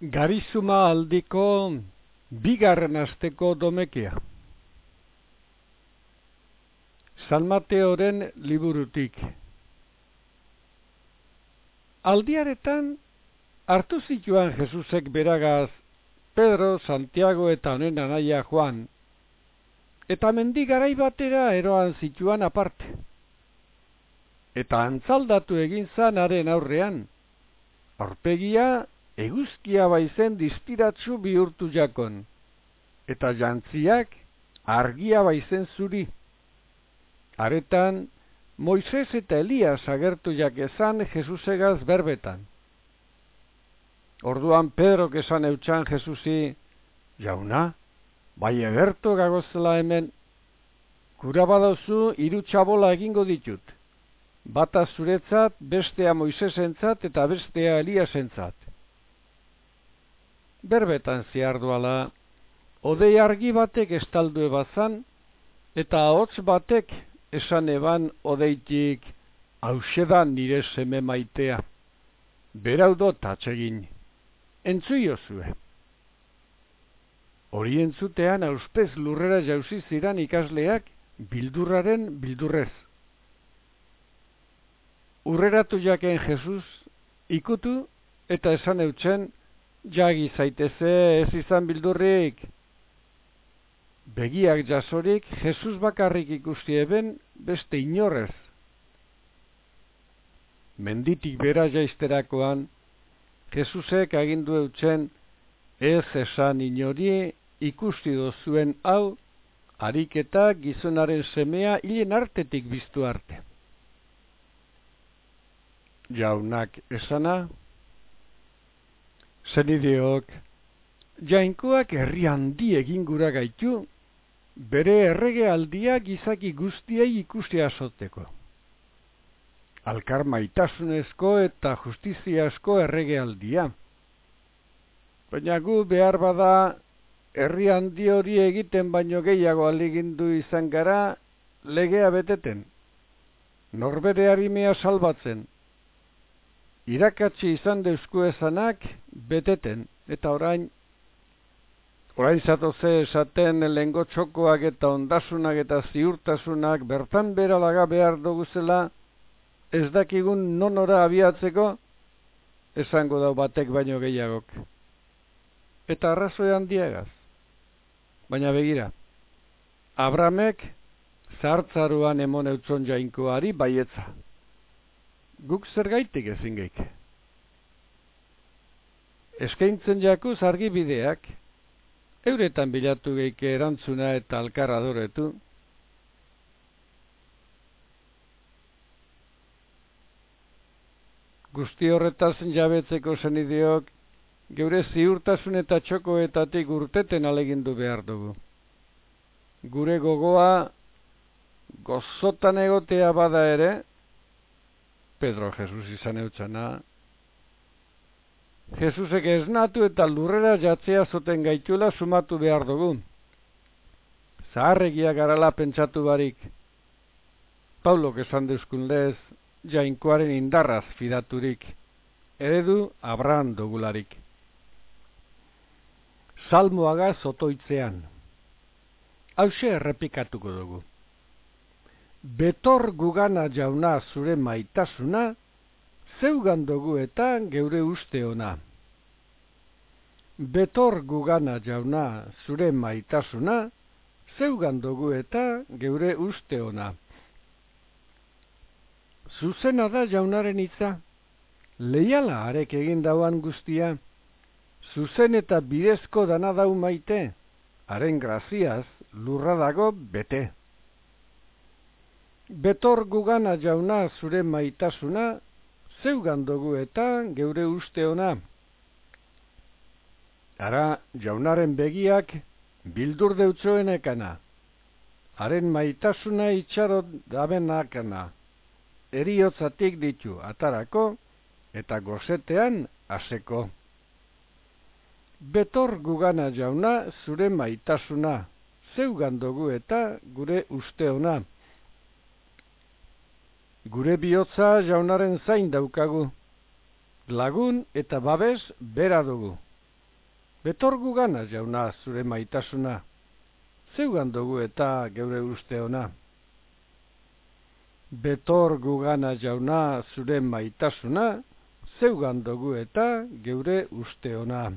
Garizuma aldiko bigarren asteko domekia. San Mateoren liburutik. Aldiaretan hartu zituan Jesusek beragaz Pedro, Santiago eta honen anaia Juan, eta mendi garai batera eroan zituan aparte. Eta antzaldatu egin zanaren aurrean, aurpegia eguzkia baizen dispiratzu bihurtu jakon, eta jantziak argia baizen zuri. Aretan, Moises eta Elias agertu jakezan Jesusegaz berbetan. Orduan Pedro esan eutxan Jesusi, jauna, bai egertu gagozela hemen, kura badauzu iru txabola egingo ditut, bata zuretzat, bestea Moisesentzat eta bestea Eliasentzat berbetan ziarduala, odei argi batek estaldu ebazan, eta hotz batek esan eban odeitik hausedan nire seme maitea. Beraudo tatxegin, entzuio zue. Hori entzutean auspez lurrera jauzi ziran ikasleak bildurraren bildurrez. Urreratu jaken Jesus ikutu eta esan eutzen Jagi zaiteze ez izan bildurrik. Begiak jasorik Jesus bakarrik ikusti eben beste inorrez. Menditik bera jaisterakoan, Jesusek agindu eutzen ez esan inori ikusti dozuen hau, ariketa gizonaren semea hilen artetik biztu arte. Jaunak esana, Zenideok, jainkoak herri handi egin gura gaitu, bere errege aldia gizaki guztiei ikusi azoteko. Alkar maitasunezko eta justiziazko errege aldia. Baina gu behar bada herri handi hori egiten baino gehiago aligindu izan gara legea beteten. Norbere harimea salbatzen, irakatsi izan deusku esanak beteten, eta orain, orain zatoze esaten lengo txokoak eta ondasunak eta ziurtasunak bertan beralaga behar duguzela, ez dakigun nonora abiatzeko, esango dau batek baino gehiagok. Eta arrazoi handiagaz. Baina begira, Abramek zartzaruan emon eutzon jainkoari baietza guk zer gaitik ezin geik. Eskaintzen jakuz argi bideak, euretan bilatu geike erantzuna eta alkarra doretu, Guzti horretazen jabetzeko zen ideok, geure ziurtasun eta txokoetatik urteten alegindu behar dugu. Gure gogoa gozotan egotea bada ere, Pedro Jesus izan eutxana. Jesusek ez natu eta lurrera jatzea zoten gaitula sumatu behar dugu. Zaharregia garala pentsatu barik. Paulo esan deuskun lez, jainkoaren indarraz fidaturik. Eredu abran dugularik. Salmoaga zotoitzean. Hauxe errepikatuko dugu betor gugana jauna zure maitasuna, zeugan dugu eta geure uste ona. Betor gugana jauna zure maitasuna, zeugan dugu eta geure uste ona. Zuzena da jaunaren hitza, leiala arek egin dauan guztia, zuzen eta bidezko dana dau maite, haren graziaz lurra dago bete. Betor gugana jauna zure maitasuna, zeugan dugu eta geure uste ona. Ara jaunaren begiak bildur deutzoen ekana. Haren maitasuna itxarot dabenakana. Eriotzatik ditu atarako eta gozetean aseko. Betor gugana jauna zure maitasuna, zeugan dugu eta gure uste ona. Gure bihotza jaunaren zain daukagu. Lagun eta babes bera dugu. Betor gugana jauna zure maitasuna, zeugan dugu eta geure uste ona. Betor gugana jauna zure maitasuna, zeugan dugu eta geure uste ona.